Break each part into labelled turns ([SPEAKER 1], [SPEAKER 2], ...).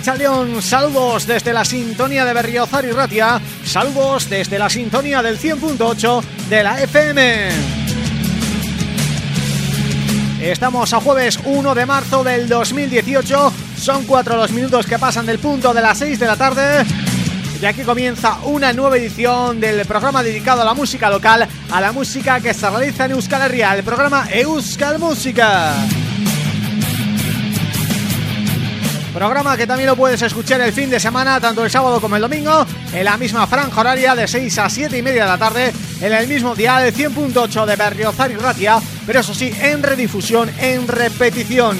[SPEAKER 1] A Racha León, saludos desde la sintonía de Berriozar y Ratia, saludos desde la sintonía del 100.8 de la FM. Estamos a jueves 1 de marzo del 2018, son cuatro los minutos que pasan del punto de las 6 de la tarde y aquí comienza una nueva edición del programa dedicado a la música local, a la música que se realiza en Euskal Herria, el programa Euskal Música. Programa que también lo puedes escuchar el fin de semana, tanto el sábado como el domingo, en la misma franja horaria de 6 a 7 y media de la tarde, en el mismo día de 100.8 de Berriozar y Ratia, pero eso sí, en redifusión, en repetición.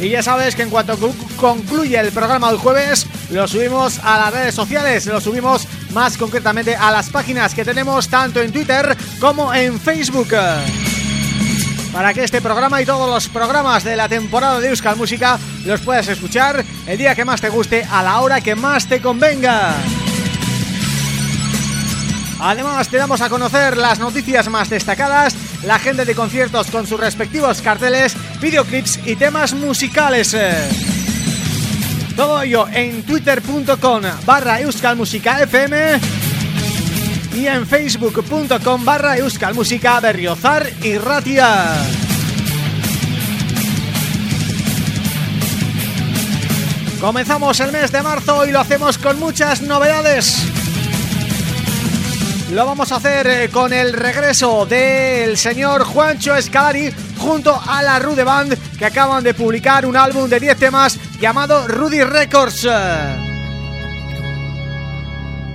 [SPEAKER 1] Y ya sabes que en cuanto concluye el programa del jueves, lo subimos a las redes sociales, lo subimos más concretamente a las páginas que tenemos tanto en Twitter como en Facebook para que este programa y todos los programas de la temporada de Euskal Música los puedas escuchar el día que más te guste, a la hora que más te convenga. Además te damos a conocer las noticias más destacadas, la gente de conciertos con sus respectivos carteles, videoclips y temas musicales. Todo ello en twitter.com barra FM y en facebook.com barra euskalmusica berriozar y ratia. Comenzamos el mes de marzo y lo hacemos con muchas novedades. Lo vamos a hacer eh, con el regreso del señor Juancho Escalari junto a la Rude Band que acaban de publicar un álbum de 10 temas llamado Rudy Records.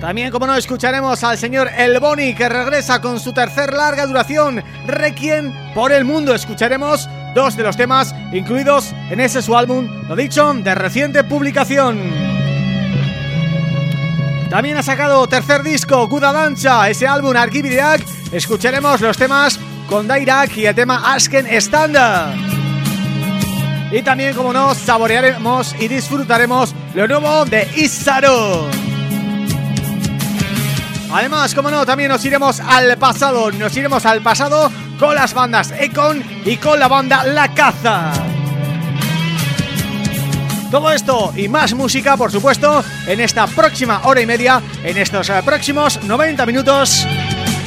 [SPEAKER 1] También, como no, escucharemos al señor El Boni que regresa con su tercer larga duración, Requiem por el Mundo. Escucharemos dos de los temas incluidos en ese su álbum, lo dicho, de reciente publicación. También ha sacado tercer disco, Guda Dancha, ese álbum Arquivideac. Escucharemos los temas con Dairak y el tema Asken Standard. Y también, como no, saborearemos y disfrutaremos lo nuevo de Isaro. Además, como no, también nos iremos al pasado, nos iremos al pasado con las bandas Econ y con la banda La Caza. Todo esto y más música, por supuesto, en esta próxima hora y media, en estos eh, próximos 90 minutos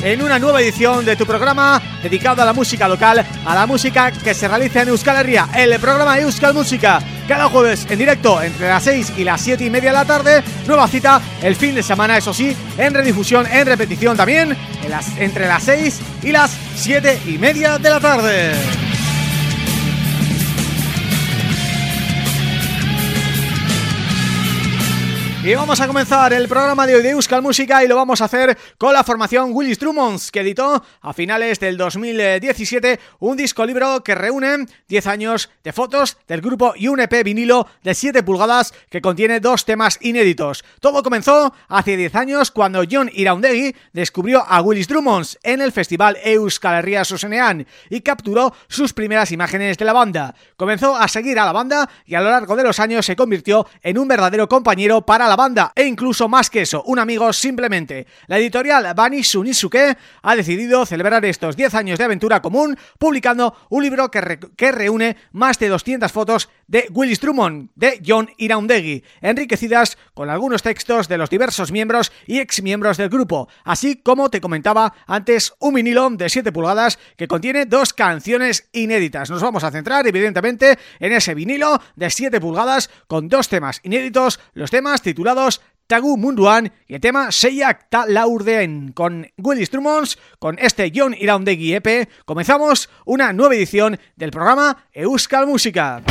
[SPEAKER 1] en una nueva edición de tu programa dedicado a la música local, a la música que se realiza en Euskal Herria, el programa Euskal Música, cada jueves en directo entre las 6 y las 7 y media de la tarde, nueva cita el fin de semana, eso sí, en redifusión, en repetición también, entre las 6 y las 7 y media de la tarde. Y vamos a comenzar el programa de hoy de Euskal Música y lo vamos a hacer con la formación Willis Drummonds que editó a finales del 2017 un disco libro que reúne 10 años de fotos del grupo y un EP vinilo de 7 pulgadas que contiene dos temas inéditos. Todo comenzó hace 10 años cuando John Iraundegui descubrió a Willis Drummonds en el festival Euskal Herria Sosenean y capturó sus primeras imágenes de la banda. Comenzó a seguir a la banda y a lo largo de los años se convirtió en un verdadero compañero para la banda e incluso más que eso, un amigo simplemente. La editorial Bani Sunisuke ha decidido celebrar estos 10 años de aventura común publicando un libro que, que reúne más de 200 fotos de Willis Drummond, de John Iraundegui, enriquecidas con algunos textos de los diversos miembros y exmiembros del grupo, así como te comentaba antes un vinilo de 7 pulgadas que contiene dos canciones inéditas. Nos vamos a centrar evidentemente en ese vinilo de 7 pulgadas con dos temas inéditos, los temas titulados Tagu Munduan y el tema Seiak Ta Laurden con Willy Strumons, con este John Iraundegi EP, comenzamos una nueva edición del programa Euskal Música.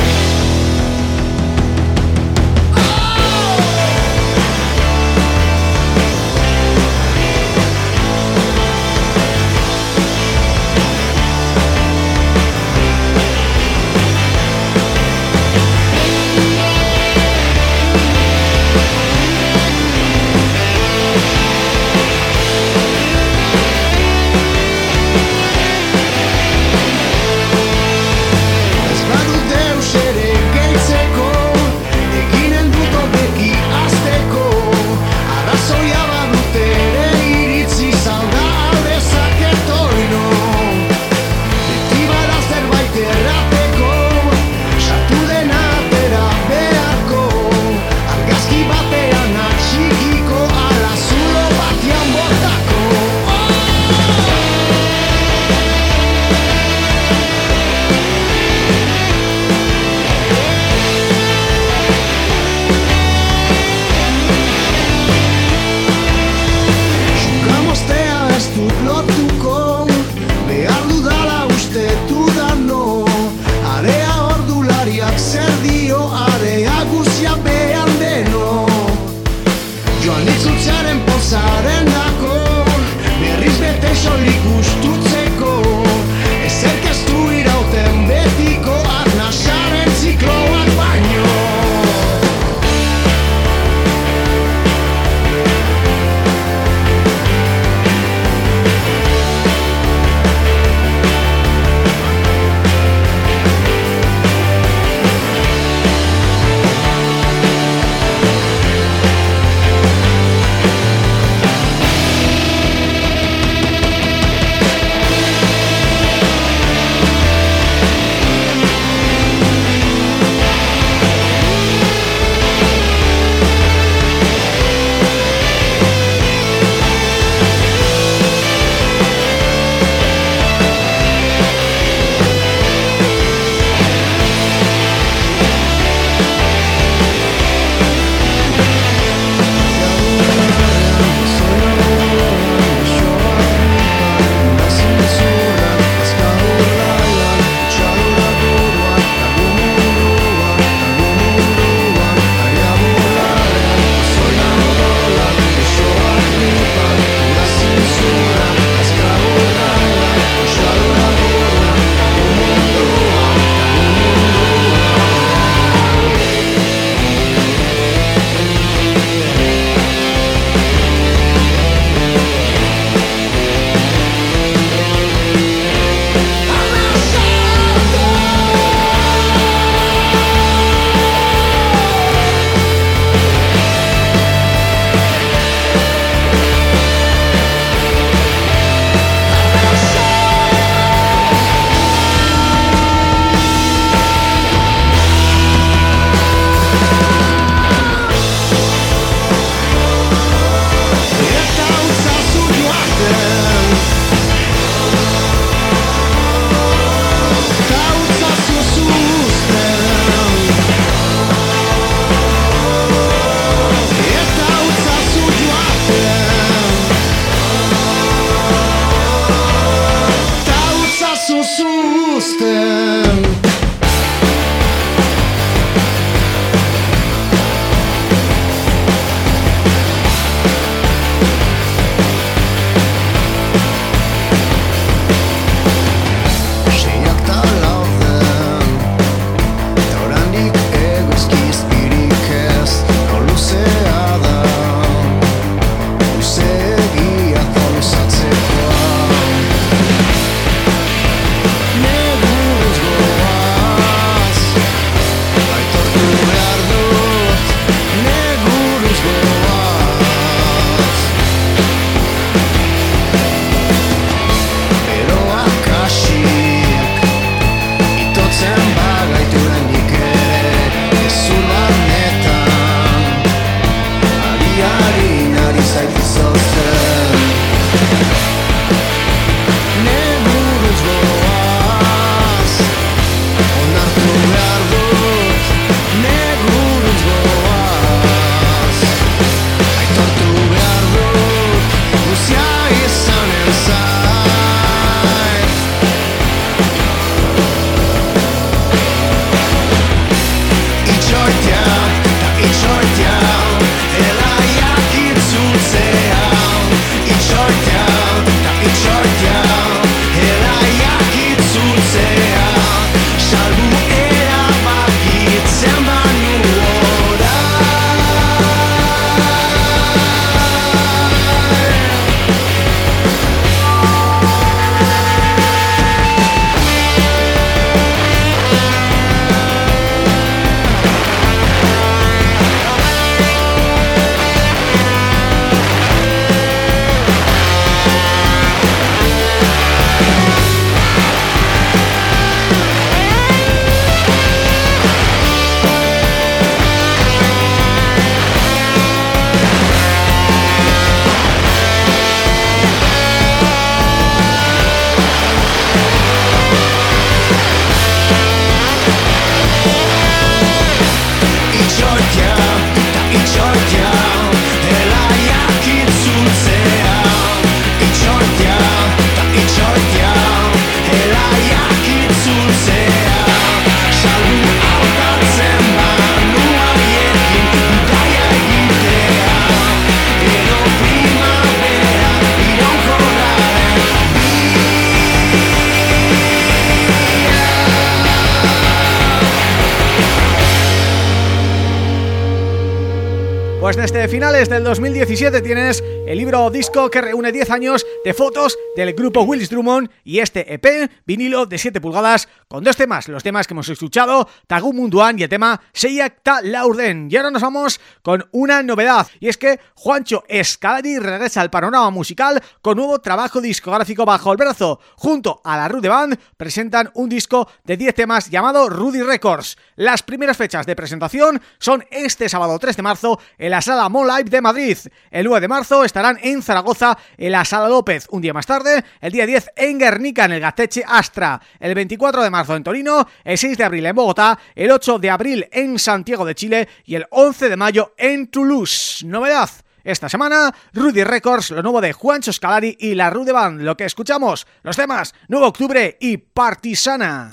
[SPEAKER 1] Desde finales del 2017 tienes el libro disco que reúne 10 años de fotos del grupo Willis Drummond y este EP vinilo de 7 pulgadas con dos temas, los temas que hemos escuchado, Tagu Munduan y el tema Seiyak Ta Laurden. Y ahora nos vamos con una novedad y es que Juancho Escalari regresa al panorama musical con nuevo trabajo discográfico bajo el brazo. Junto a la Rude Band presentan un disco de 10 temas llamado Rudy Records. Las primeras fechas de presentación son este sábado 3 de marzo en la Sala Mall Live de Madrid. El 9 de marzo estarán en Zaragoza en la Sala López. Un día más tarde, el día 10 en Guernica en el Gateche Astra. El 24 de marzo en Torino, el 6 de abril en Bogotá, el 8 de abril en Santiago de Chile y el 11 de mayo en Toulouse. Novedad esta semana, Rudy Records, lo nuevo de Juancho Scalari y la Rude Band. Lo que escuchamos, los temas Nuevo Octubre y Partisana.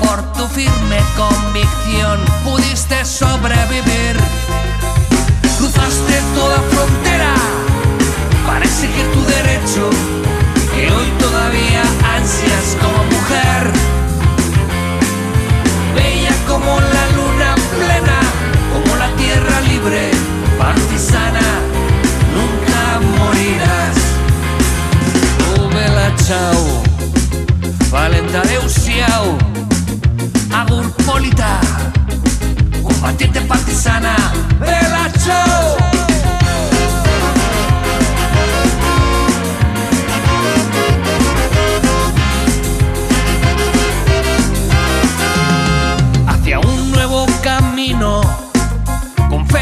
[SPEAKER 2] Por tu firme convicción. Pudiste sobrevivir. Cruzaste toda frontera para exigir tu derecho que hoy todavía ansias como mujer. Bella como la luna plena, como la tierra libre, partisana, nunca morirás. Oh, bella chao, valenta deusiao, agur polita, combatiente partisana,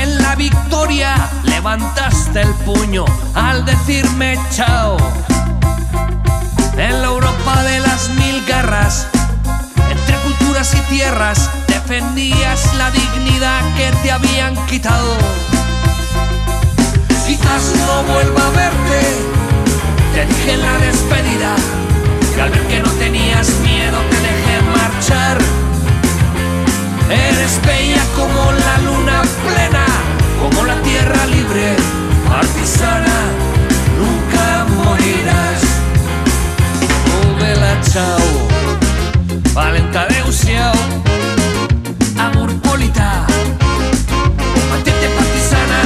[SPEAKER 2] en la victoria levantaste el puño al decirme chao. En la Europa de las mil guerras, y tierras, defendías la dignidad que te habían quitado. Quizás no vuelva a verte, te dije en la despedida, que al ver que no tenías miedo te dejé marchar. Eres bella como la luna plena, como la tierra libre, artisana, nunca morirás. Oh, bella chao, Valenta de usio Amor polita Patente partizana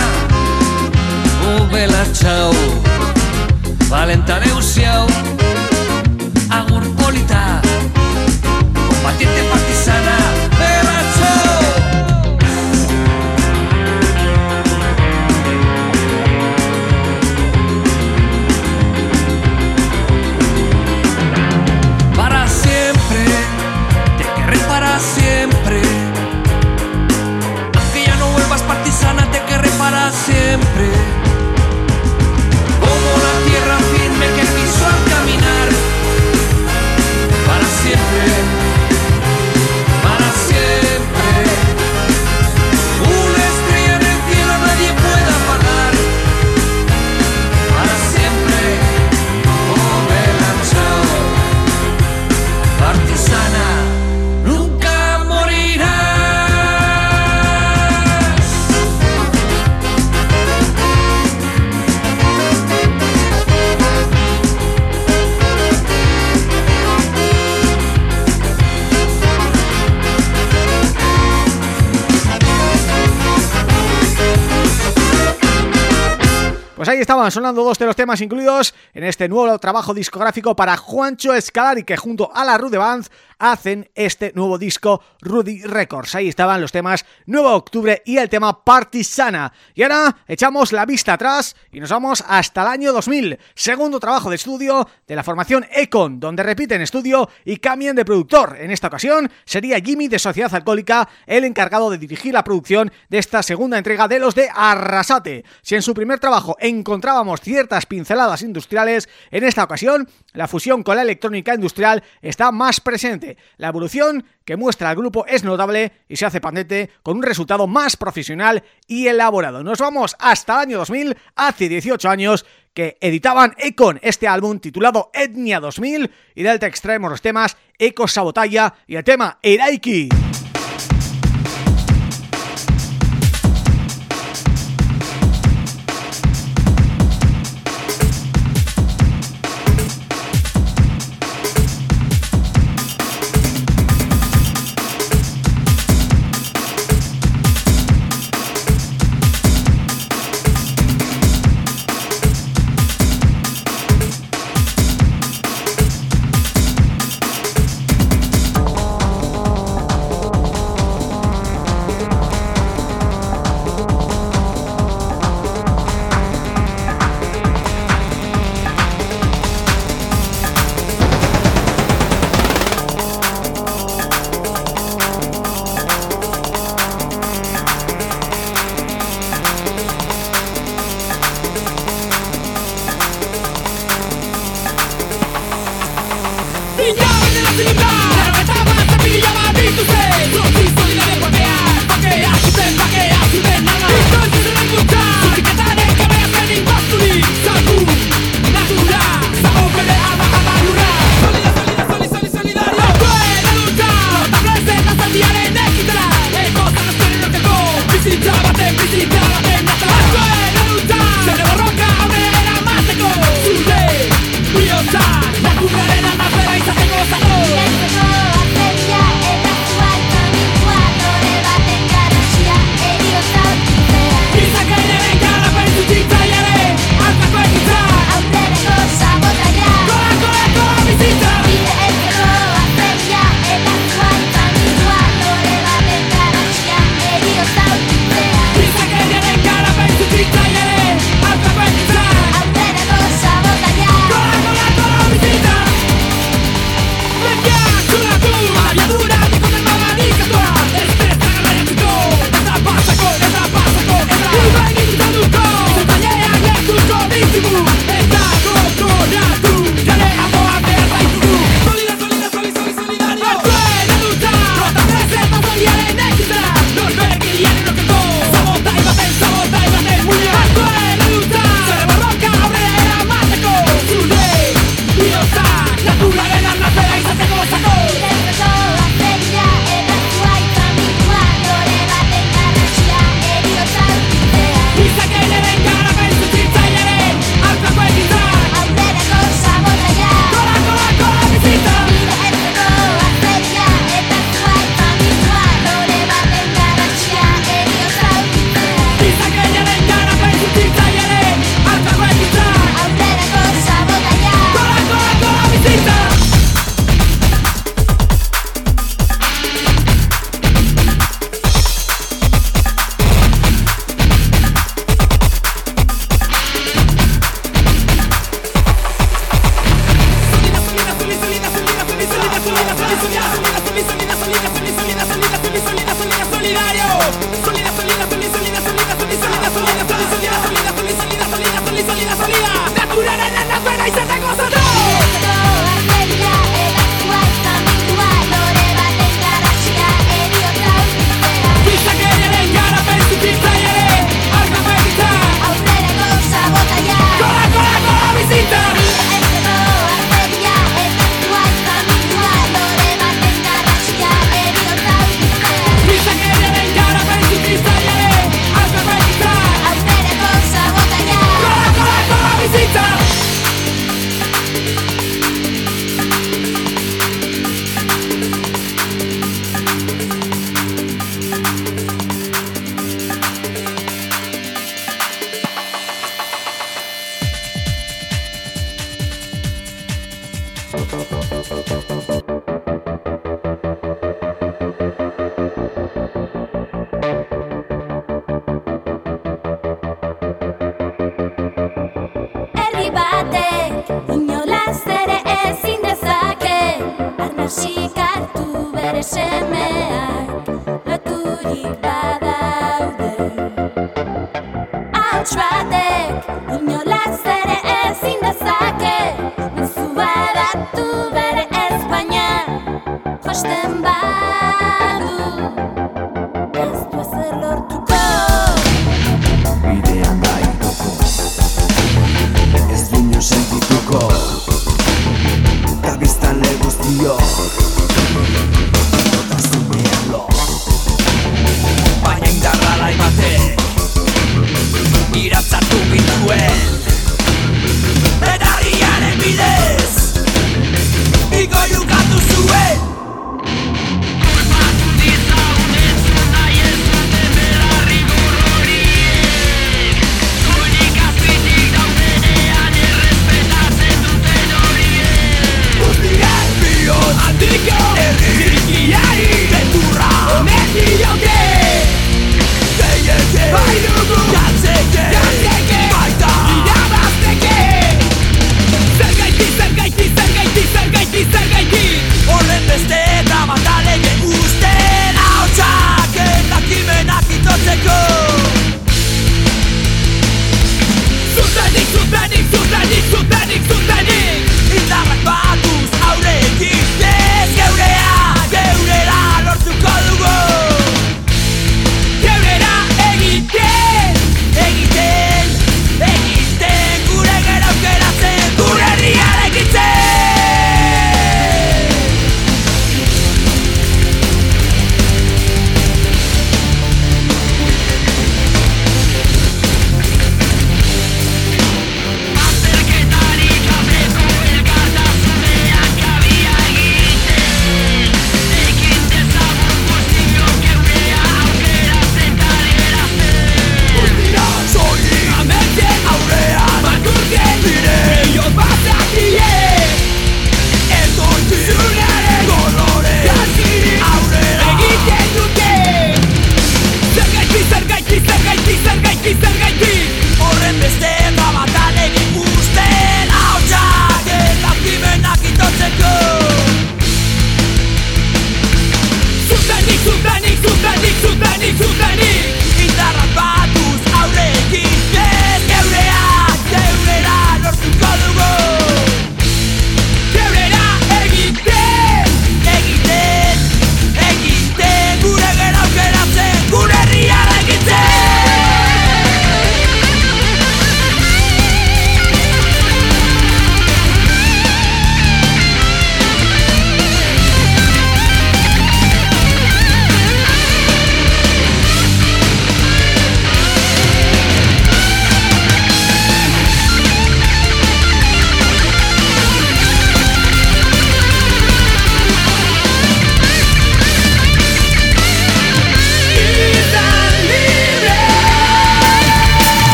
[SPEAKER 2] Uvela txau Valenta de usio Amor polita Patente partizana
[SPEAKER 1] estaban sonando dos de los temas incluidos en este nuevo trabajo discográfico para Juancho Escalari que junto a la Rude Band hacen este nuevo disco Rudy Records. Ahí estaban los temas Nuevo Octubre y el tema Partisana. Y ahora echamos la vista atrás y nos vamos hasta el año 2000, segundo trabajo de estudio de la formación Econ, donde repiten estudio y cambian de productor. En esta ocasión sería Jimmy de Sociedad Alcohólica el encargado de dirigir la producción de esta segunda entrega de los de Arrasate. Si en su primer trabajo encontrábamos ciertas pinceladas industriales, en esta ocasión la fusión con la electrónica industrial está más presente. La evolución que muestra el grupo es notable y se hace pandete con un resultado más profesional y elaborado. Nos vamos hasta el año 2000, hace 18 años que editaban Econ este álbum titulado Etnia 2000 y del te extraemos los temas Eco Sabotalla y el tema Eraiki.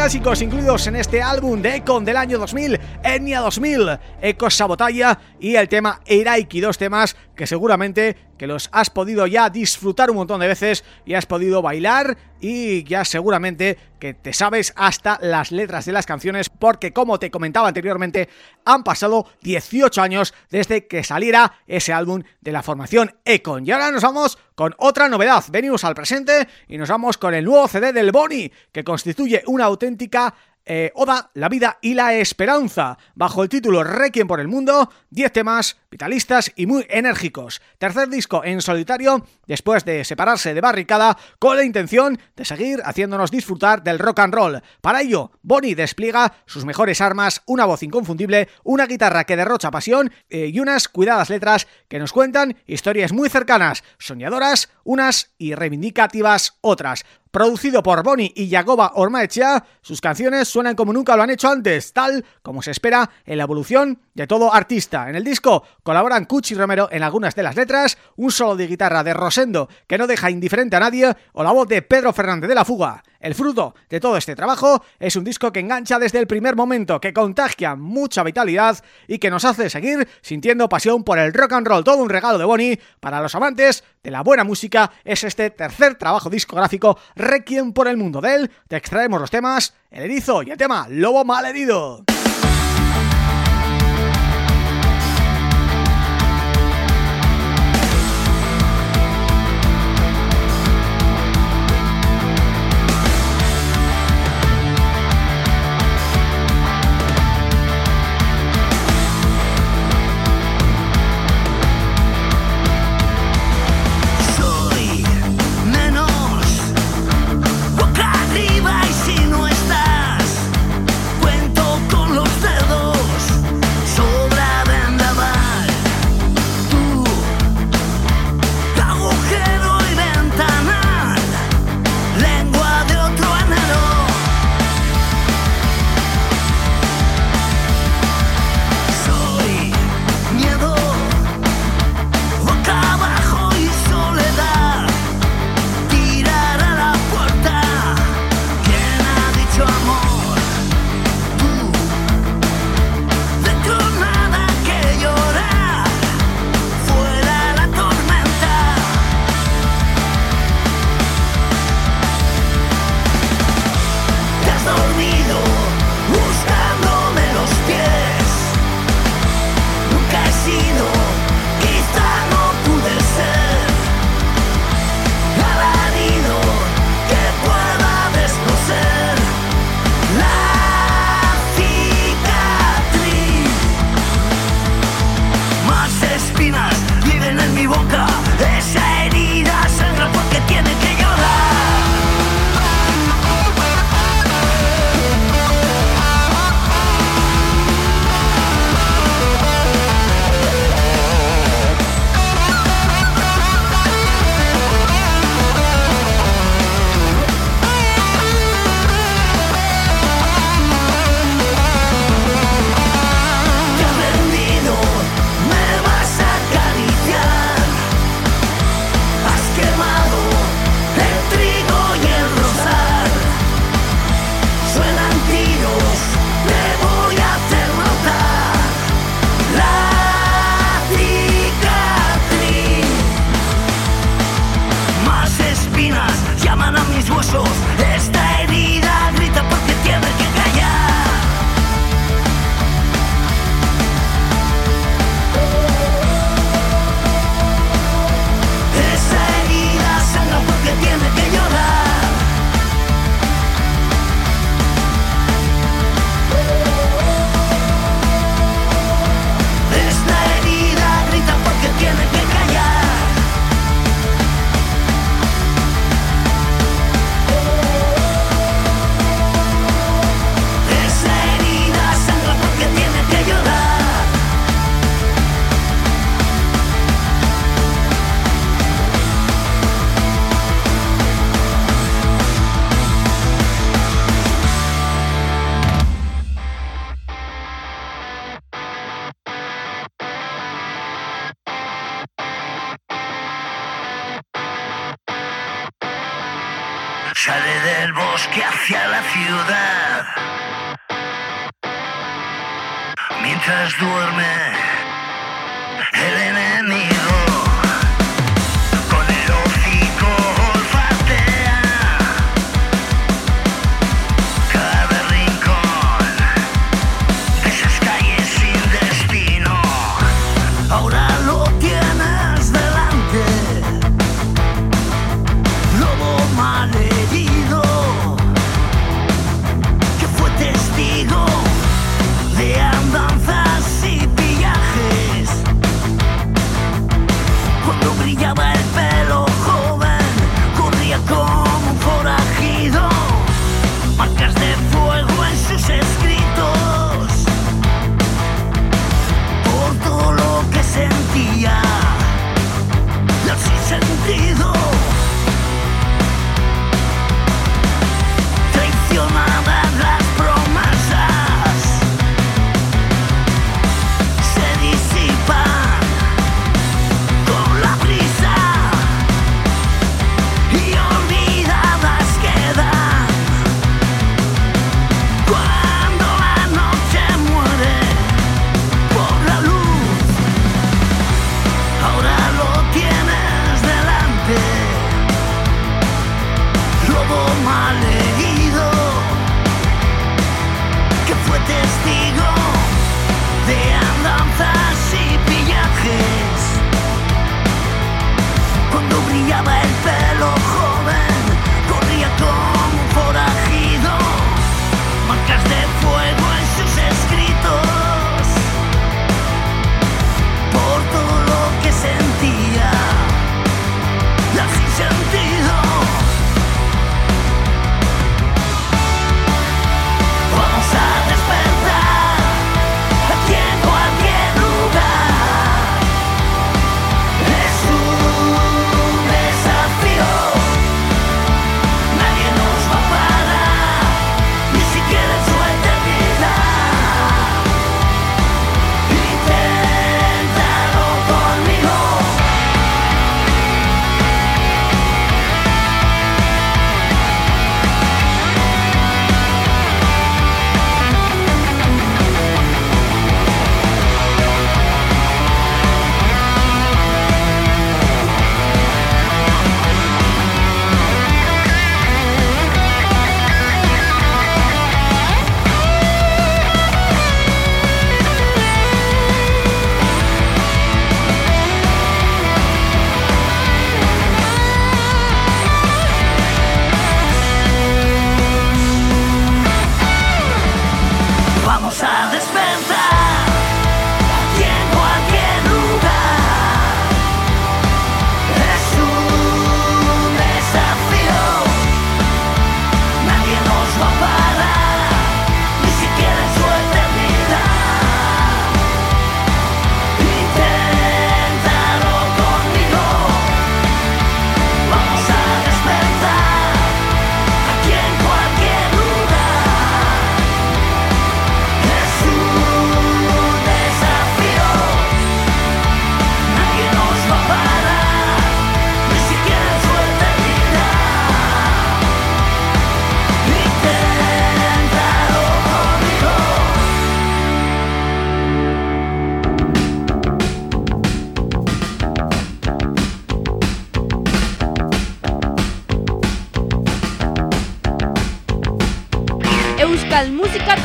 [SPEAKER 1] Clásicos incluidos en este álbum de Econ del año 2000, Enya 2000, Eco Sabotalla y el tema Eraiki, dos temas que seguramente que los has podido ya disfrutar un montón de veces y has podido bailar y ya seguramente que te sabes hasta las letras de las canciones porque como te comentaba anteriormente han pasado 18 años desde que saliera ese álbum de la formación Econ. Y ahora nos vamos con otra novedad, venimos al presente y nos vamos con el nuevo CD del Boni que constituye una auténtica eh, Oda, la vida y la esperanza, bajo el título Requiem por el mundo, 10 temas vitalistas y muy enérgicos. Tercer disco en solitario, después de separarse de Barricada, con la intención de seguir haciéndonos disfrutar del rock and roll. Para ello, Bonnie despliega sus mejores armas, una voz inconfundible, una guitarra que derrocha pasión eh, y unas cuidadas letras que nos cuentan historias muy cercanas, soñadoras unas y reivindicativas otras. Producido por Bonnie y Yagoba Ormaechea, sus canciones suenan como nunca lo han hecho antes, tal como se espera en la evolución de todo artista. En el disco colaboran Cuchi Romero en algunas de las letras, un solo de guitarra de Rosendo que no deja indiferente a nadie o la voz de Pedro Fernández de la Fuga. El fruto de todo este trabajo es un disco que engancha desde el primer momento, que contagia mucha vitalidad y que nos hace seguir sintiendo pasión por el rock and roll. Todo un regalo de Bonnie para los amantes de la buena música es este tercer trabajo discográfico Requiem por el mundo. De él te extraemos los temas El Erizo y el tema Lobo Malherido.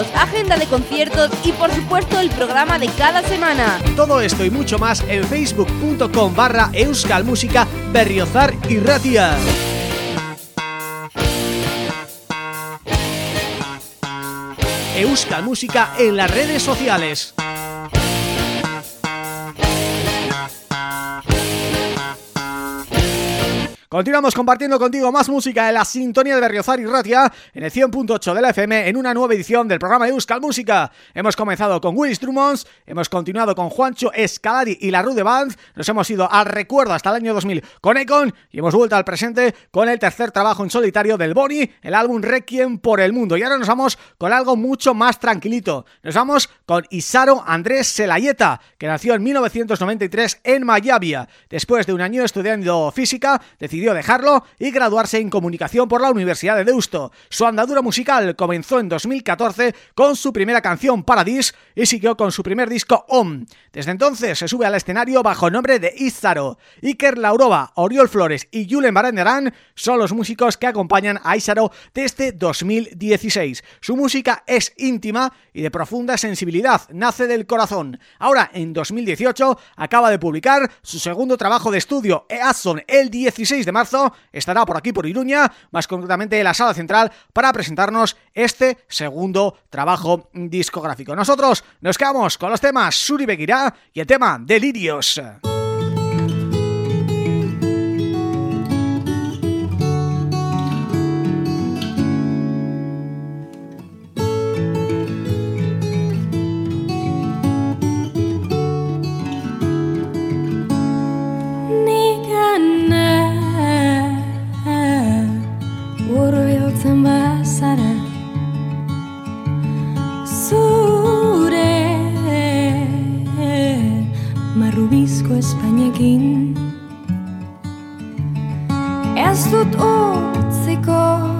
[SPEAKER 3] Agenda de conciertos y por supuesto el programa de cada semana.
[SPEAKER 1] Todo esto y mucho más en facebook.com barra euskalmusica berriozar y ratia. Euskal Música en las redes sociales. Continuamos compartiendo contigo más música en la sintonía de Berriozar y Ratia en el 100.8 de la FM en una nueva edición del programa de Euskal Música. Hemos comenzado con Willis Drummonds, hemos continuado con Juancho Escalari y la Rude Band, nos hemos ido al recuerdo hasta el año 2000 con Econ y hemos vuelto al presente con el tercer trabajo en solitario del Boni, el álbum Requiem por el Mundo. Y ahora nos vamos con algo mucho más tranquilito. Nos vamos con Isaro Andrés Selayeta, que nació en 1993 en Mayavia. Después de un año estudiando física, decidió dejarlo y graduarse en comunicación por la Universidad de Deusto. Su andadura musical comenzó en 2014 con su primera canción Paradis y siguió con su primer disco Om. Desde entonces se sube al escenario bajo el nombre de Izaro. Iker Laurova, Oriol Flores y Julen Baranderán son los músicos que acompañan a Izaro desde 2016. Su música es íntima y de profunda sensibilidad, nace del corazón. Ahora, en 2018, acaba de publicar su segundo trabajo de estudio, Eason, el 16 de marzo estará por aquí por Iruña, más concretamente en la sala central, para presentarnos este segundo trabajo discográfico. Nosotros nos quedamos con los temas Suri Beguirá y el tema Delirios.
[SPEAKER 4] egin Ez dut utziko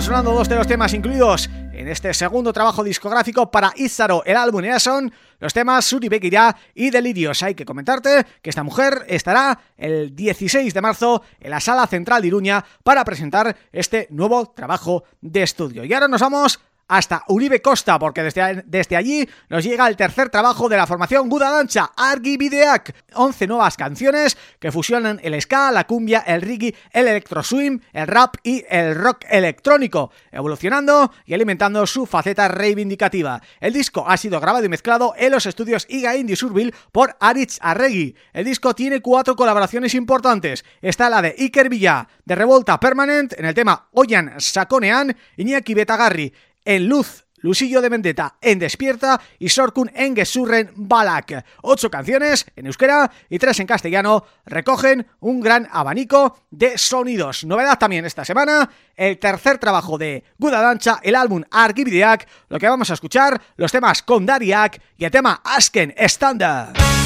[SPEAKER 5] sonando dos de los temas incluidos en este segundo trabajo discográfico para Izaro, el álbum son los temas Suri Bekira y Delirios. Hay que comentarte que esta mujer estará el 16 de marzo en la Sala Central de Iruña para presentar este nuevo trabajo de estudio. Y ahora nos vamos hasta Uribe Costa, porque desde, desde allí nos llega el tercer trabajo de la formación Guda Dancha, Argi Videac. 11 nuevas canciones que fusionan el ska, la cumbia, el reggae, el electro swing, el rap y el rock electrónico, evolucionando y alimentando su faceta reivindicativa. El disco ha sido grabado y mezclado en los estudios Iga Indie Surville por Aritz Arregui. El disco tiene cuatro colaboraciones importantes. Está la de Iker Villa, de Revolta Permanent, en el tema Oyan Sakonean, Iñaki Betagarri, en Luz, Lusillo de Vendetta en Despierta y Sorkun en Gesurren Balak. Ocho canciones en euskera y tres en castellano recogen un gran abanico de sonidos. Novedad también esta semana, el tercer trabajo de Guda Dancha, el álbum Arkividiak, lo que vamos a escuchar, los temas con Dariak y el tema Asken Standard.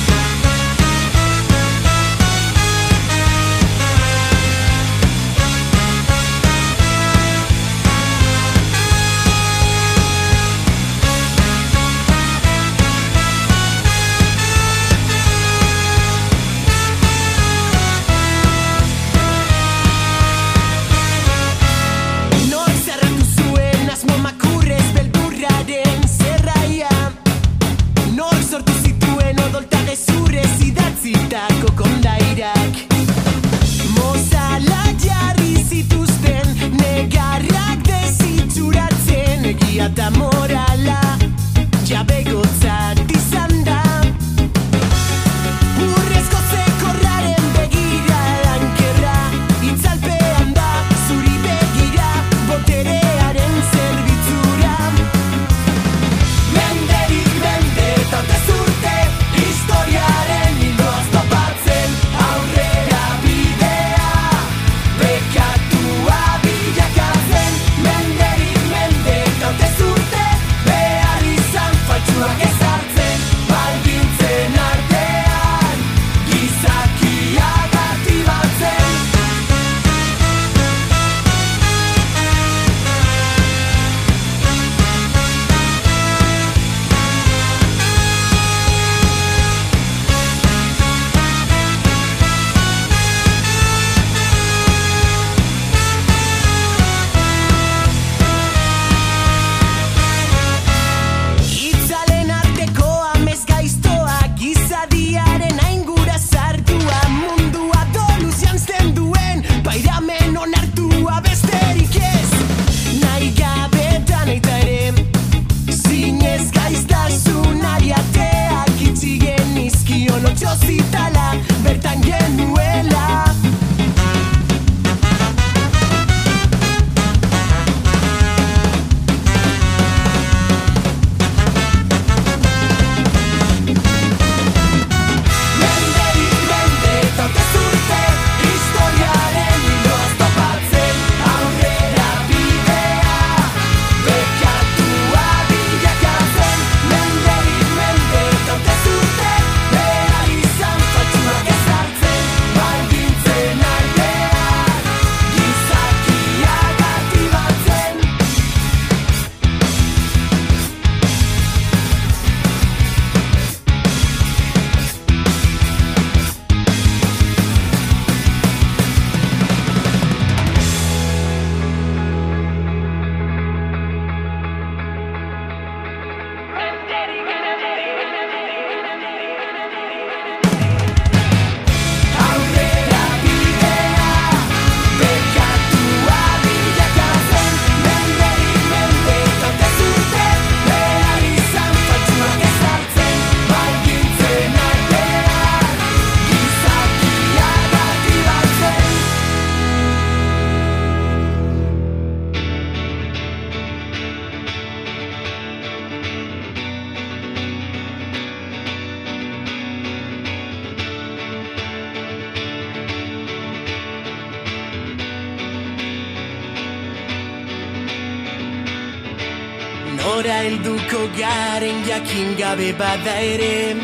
[SPEAKER 6] Bada ere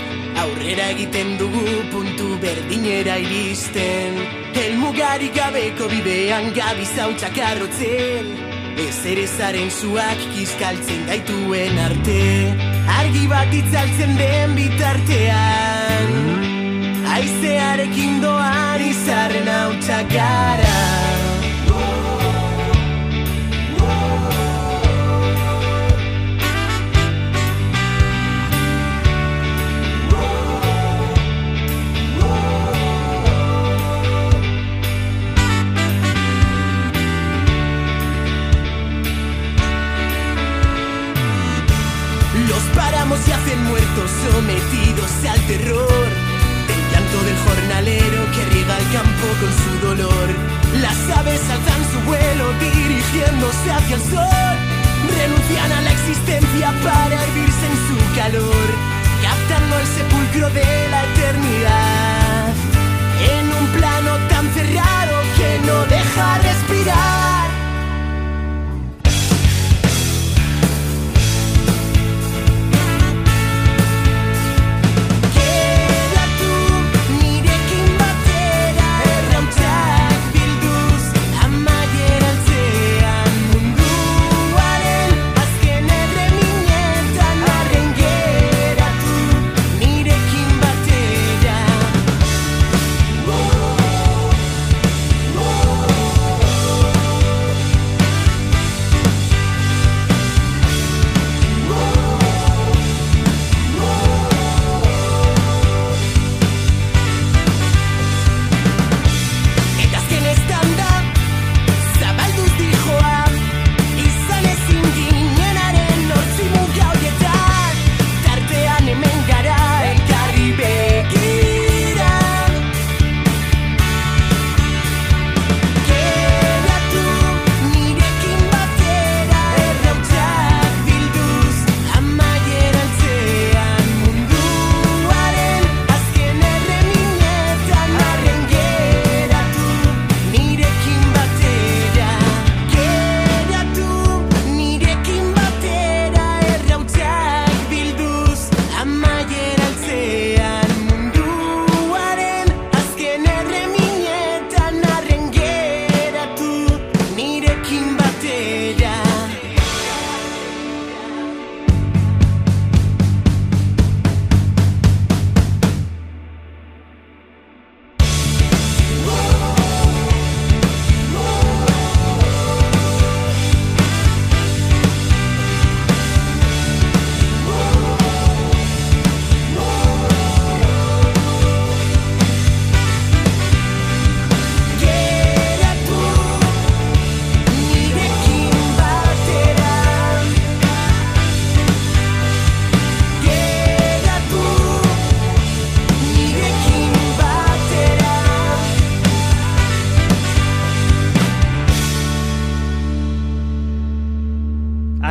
[SPEAKER 6] Aurrera egiten dugu puntu berdinera iristen. Helmugari gabeko bidean gabi zautzak arrotzen Ez ere zaren zuak kizkaltzen gaituen arte. Argi bat itzaltzen den bitartean Aizearekin doan izarren hau gara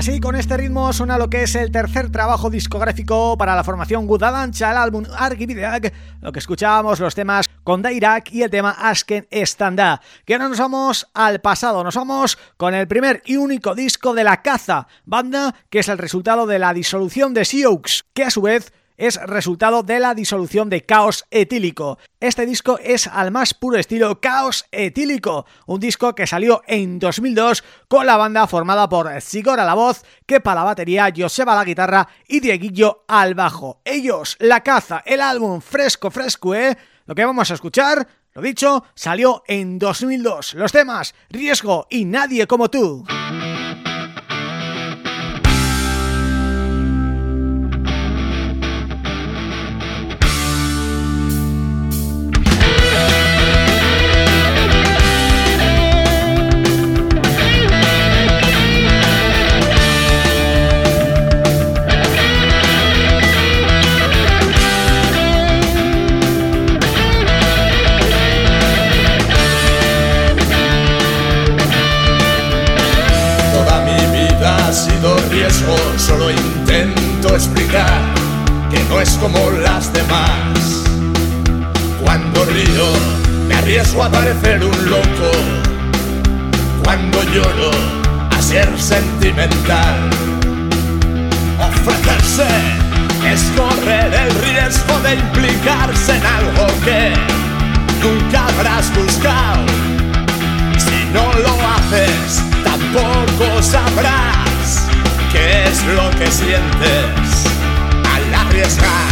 [SPEAKER 1] este ritmo suena lo que es el tercer trabajo discográfico para la formación Gudadancha, el álbum Argivideak, lo que escuchábamos los temas con Dairak y el tema Asken Standa. Que ahora nos vamos al pasado, nos vamos con el primer y único disco de La Caza, banda que es el resultado de la disolución de Sioux, que a su vez es resultado de la disolución de Caos Etílico. Este disco es al más puro estilo Caos Etílico, un disco que salió en 2002 con la banda formada por Sigor a la voz, Kepa a la batería, Joseba a la guitarra y Dieguillo al bajo. Ellos, La Caza, el álbum Fresco Fresco, ¿eh? Lo que vamos a escuchar, lo dicho, salió en 2002. Los temas Riesgo y Nadie como tú.
[SPEAKER 7] Solo intento explicar que no es como las demás. Cuando río, me arriesgo a parecer un loco. Cuando lloro, a ser sentimental. Ofrecerse es correr el riesgo de implicarse en algo que nunca habrás buscado. Si no lo haces, tampoco sabrás qué es lo que sientes al arriesgar.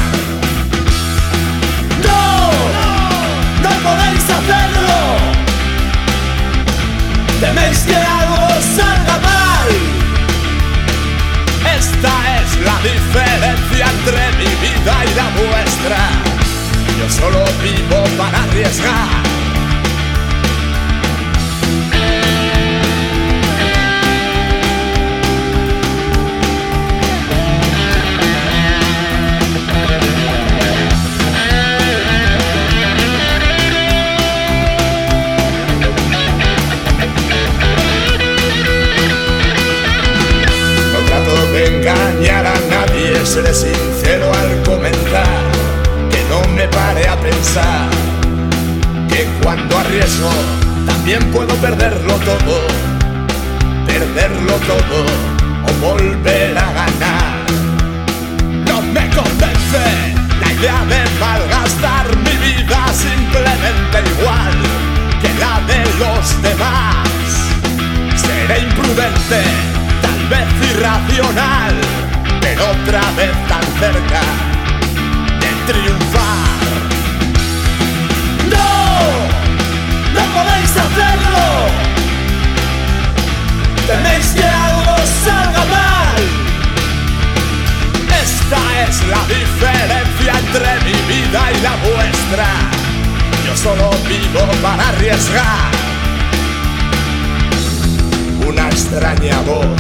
[SPEAKER 7] ¡No! ¡No podéis hacerlo! Teméis que algo salga mal. Esta es la diferencia entre mi vida y la vuestra. Yo solo vivo para arriesgar. Seré sincero al comentar que no me pare a pensar que cuando arriesgo también puedo perderlo todo, perderlo todo o volver a ganar. No me convence la idea de malgastar mi vida simplemente igual que la de los demás. Seré imprudente, tal vez irracional, otra vez tan cerca de triunfar. ¡No! ¡No podéis hacerlo! Teméis que algo salga mal. Esta es la diferencia entre mi vida y la vuestra. Yo solo vivo para arriesgar. Una extraña voz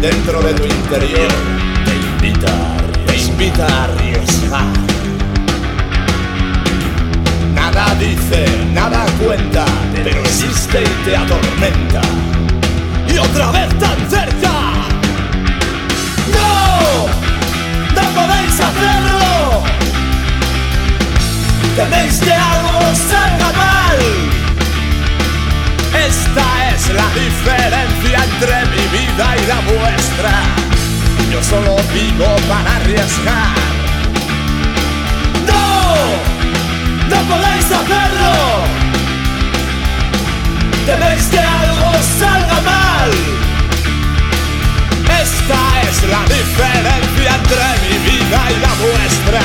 [SPEAKER 7] dentro de tu interior invita, te invita a arriesgar. Nada dice, nada cuenta, pero existe y te atormenta. Y otra vez tan cerca. ¡No! ¡No podéis hacerlo! Tenéis que algo salga mal. Esta es la diferencia entre mi vida y la vuestra. Yo solo vivo para arriesgar. ¡No! ¡No podéis hacerlo! Teméis que algo salga mal. Esta es la diferencia entre mi vida y la vuestra.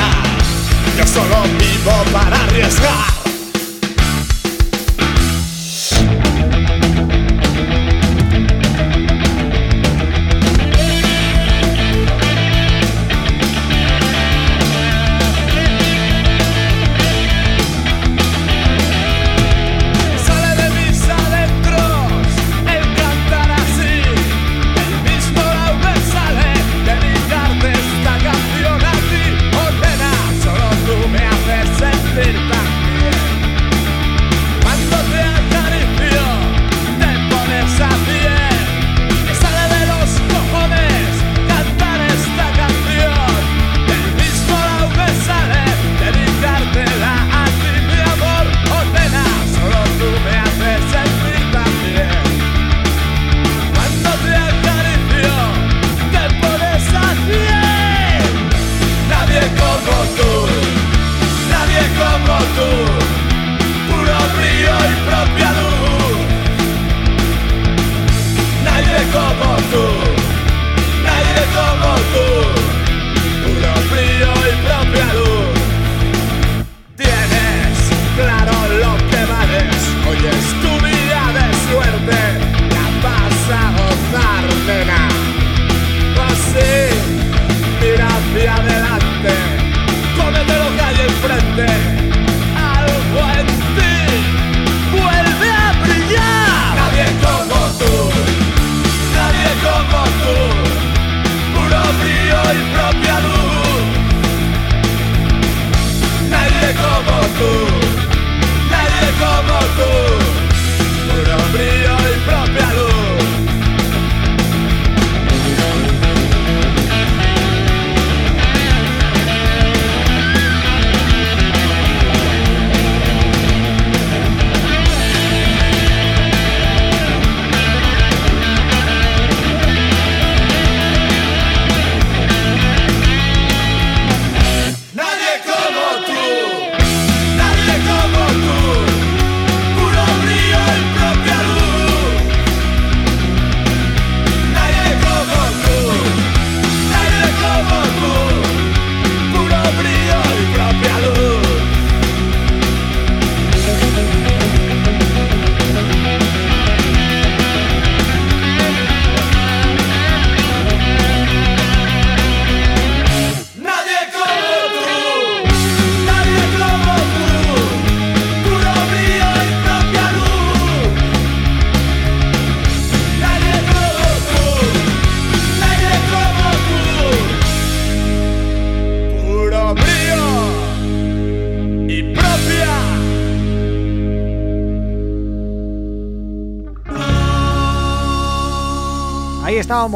[SPEAKER 7] Yo solo vivo para arriesgar.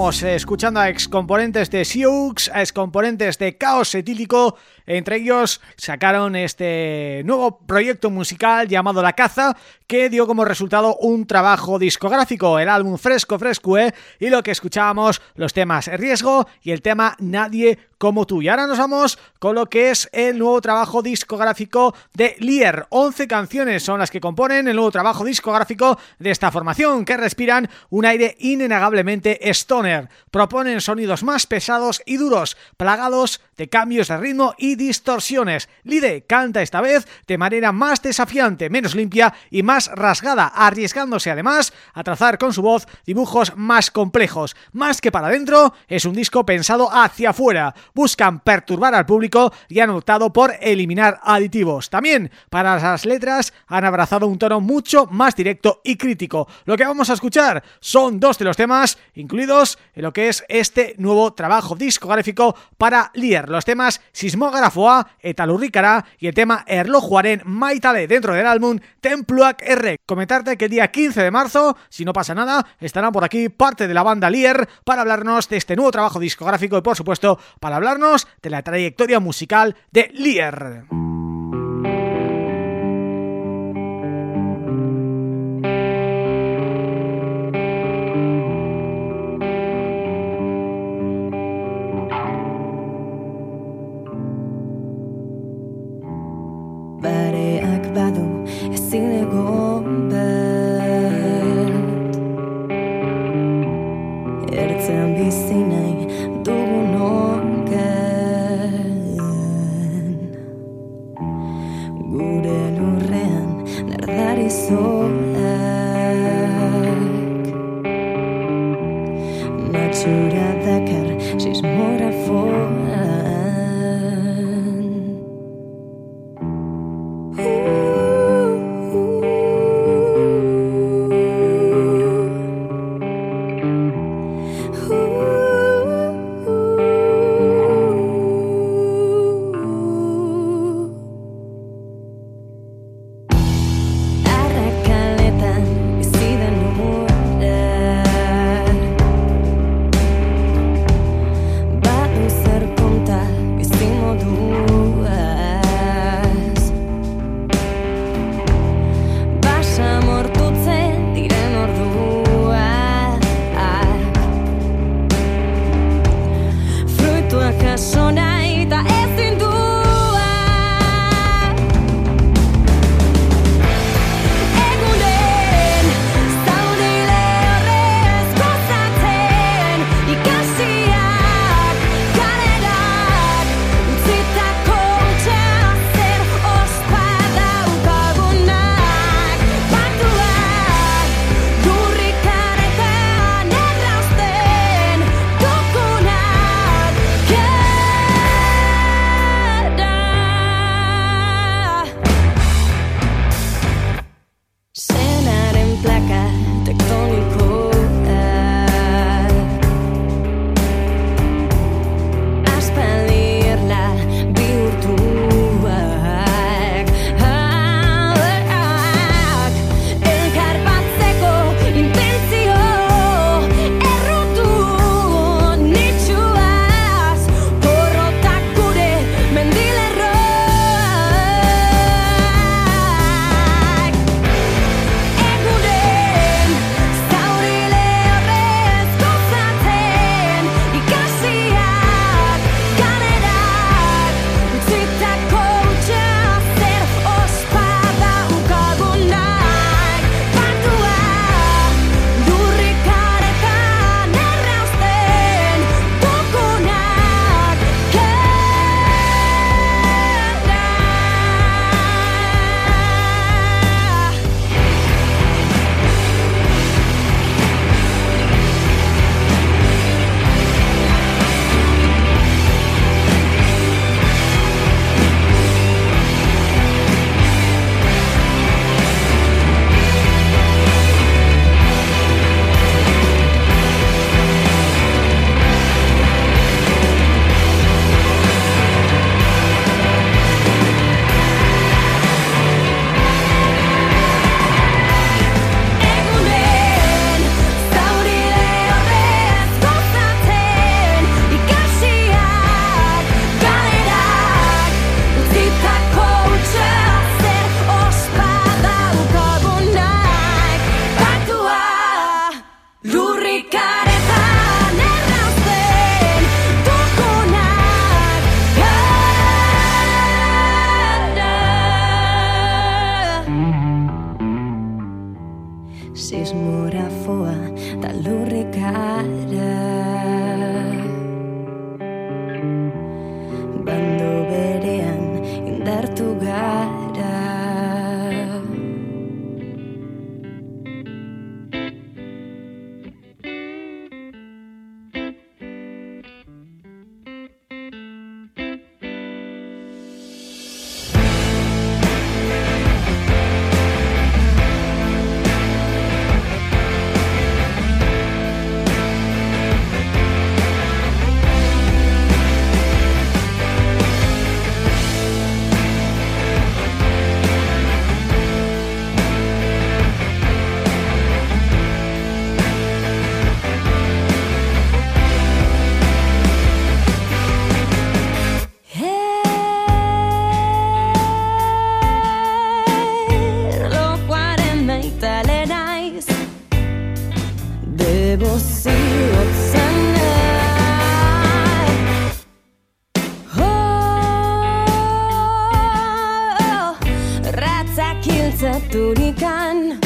[SPEAKER 1] Eh, escuchando a excomponentes de Sioux, a excomponentes de Caos Etílico, entre ellos sacaron este nuevo proyecto musical llamado La Caza, que dio como resultado un trabajo discográfico, el álbum Fresco ¿eh? y lo que escuchábamos, los temas Riesgo y el tema Nadie como tú. Y ahora nos vamos con lo que es el nuevo trabajo discográfico de Lier. 11 canciones son las que componen el nuevo trabajo discográfico de esta formación, que respiran un aire innegablemente stoner. Proponen sonidos más pesados y duros, plagados de cambios de ritmo y distorsiones. Lide canta esta vez de manera más desafiante, menos limpia y más rasgada, arriesgándose además a trazar con su voz dibujos más complejos. Más que para adentro, es un disco pensado hacia afuera. Buscan perturbar al público y han optado por eliminar aditivos. También, para las letras, han abrazado un tono mucho más directo y crítico. Lo que vamos a escuchar son dos de los temas incluidos en lo que es este nuevo trabajo discográfico para Lier los temas Sismografoa, Etalurricara y el tema Erlojuaren Maitale dentro del álbum Templuak R. Comentarte que el día 15 de marzo, si no pasa nada, estarán por aquí parte de la banda Lier para hablarnos de este nuevo trabajo discográfico y por supuesto para hablarnos de la trayectoria musical de Lier.
[SPEAKER 8] kil
[SPEAKER 9] setunikan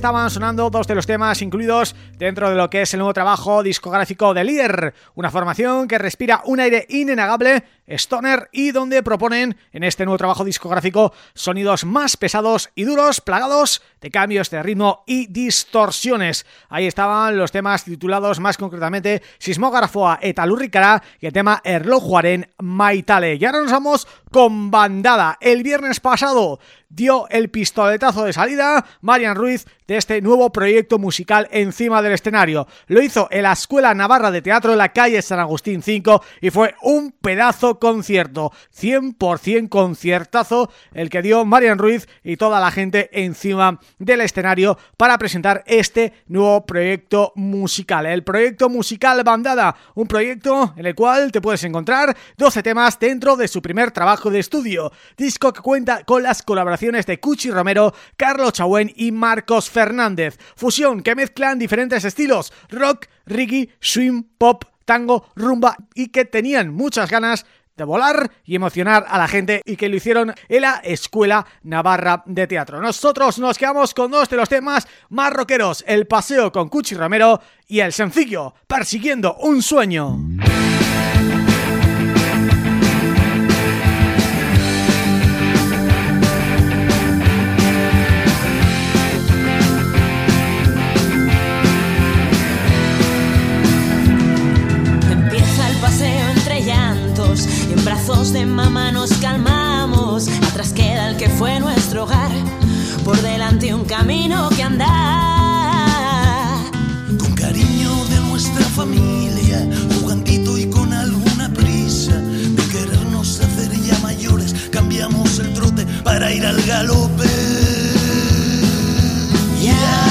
[SPEAKER 9] estaban sonando dos de los temas incluidos dentro de lo que es el nuevo trabajo discográfico de Líder, una formación que respira un aire inenagable, stoner y donde proponen en este nuevo trabajo discográfico sonidos más pesados y duros, plagados de cambios de ritmo y distorsiones. Ahí estaban los temas titulados más concretamente Sismógrafoa eta Lurrikara y el tema Erlojuaren Maitale. Y ahora nos vamos con Bandada. El viernes pasado dio el pistoletazo de salida Marian Ruiz de este nuevo proyecto musical encima del escenario. Lo hizo en la Escuela Navarra de Teatro en la calle San Agustín 5 y fue un pedazo concierto, 100% conciertazo el que dio Marian Ruiz y toda la gente encima del escenario para presentar este nuevo proyecto musical. El proyecto musical Bandada, un proyecto en el cual te puedes encontrar 12 temas dentro de su primer trabajo de estudio. Disco que cuenta con las colaboraciones de Cuchi Romero, Carlos Chauen y Marcos Fernández. Fusión que mezclan diferentes estilos, rock, reggae, swing, pop, tango, rumba y que tenían muchas ganas de volar y emocionar a la gente y que lo hicieron en la Escuela Navarra de Teatro. Nosotros nos quedamos con dos de los temas más rockeros, El Paseo con Cuchi Romero y el sencillo Persiguiendo un Sueño.
[SPEAKER 10] nos calmamos, atrás queda el que fue nuestro hogar,
[SPEAKER 9] por delante un camino que andar.
[SPEAKER 5] Con cariño de nuestra familia, jugandito y con alguna prisa, de querernos hacer ya mayores, cambiamos el trote para ir al galope. Yeah.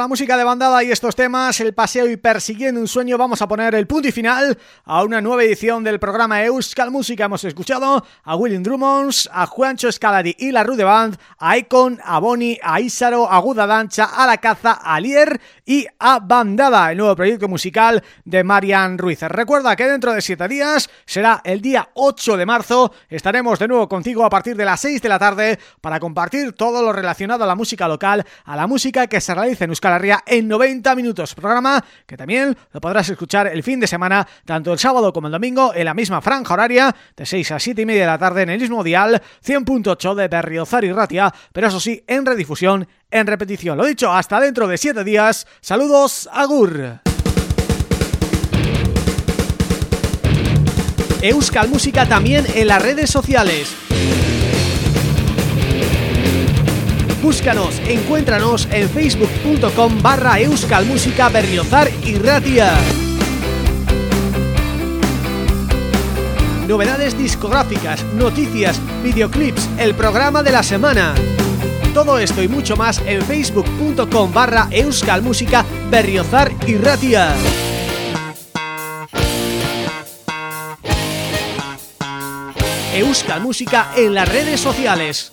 [SPEAKER 5] La
[SPEAKER 1] música de bandada y estos temas, el paseo y persiguiendo un sueño, vamos a poner el punto y final a una nueva edición del programa Euskal Música. Hemos escuchado a William Drummonds, a Juancho Scalari y la Rude Band, a Icon, a Boni, a Isaro, a Guda Dancha, a La Caza, a Lier y a Bandada, el nuevo proyecto musical de Marian Ruiz. Recuerda que dentro de siete días será el día 8 de marzo, estaremos de nuevo contigo a partir de las 6 de la tarde para compartir todo lo relacionado a la música local, a la música que se realiza en Euskal En 90 minutos. Programa que también lo podrás escuchar el fin de semana, tanto el sábado como el domingo, en la misma franja horaria, de 6 a 7 y media de la tarde en el mismo dial, 100.8 de Berriozar y Ratia, pero eso sí, en redifusión, en repetición. Lo dicho, hasta dentro de 7 días. Saludos, Agur. Euskal Música también en las redes sociales. Búscanos, encuéntranos en facebook.com barra euskalmusica berriozar y ratia. Novedades discográficas, noticias, videoclips, el programa de la semana. Todo esto y mucho más en facebook.com barra euskalmusica berriozar y ratia. Euskal Música en las redes sociales.